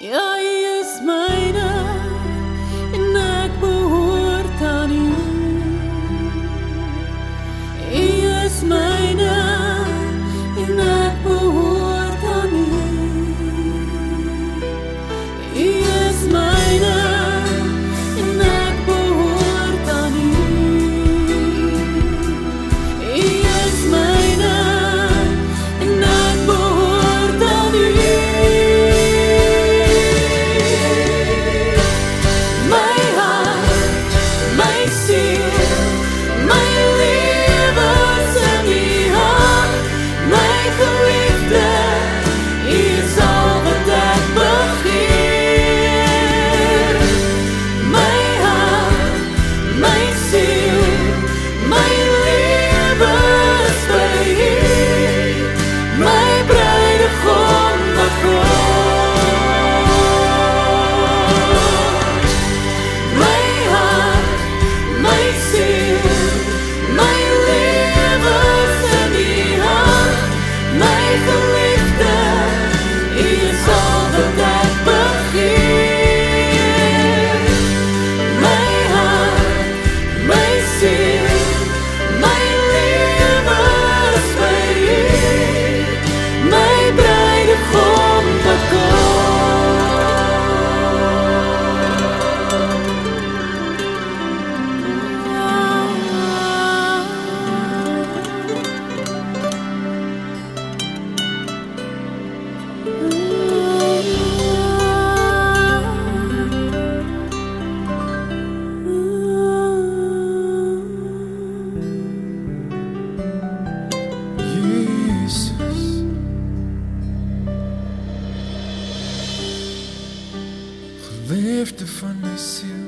Yeah. gift of fun to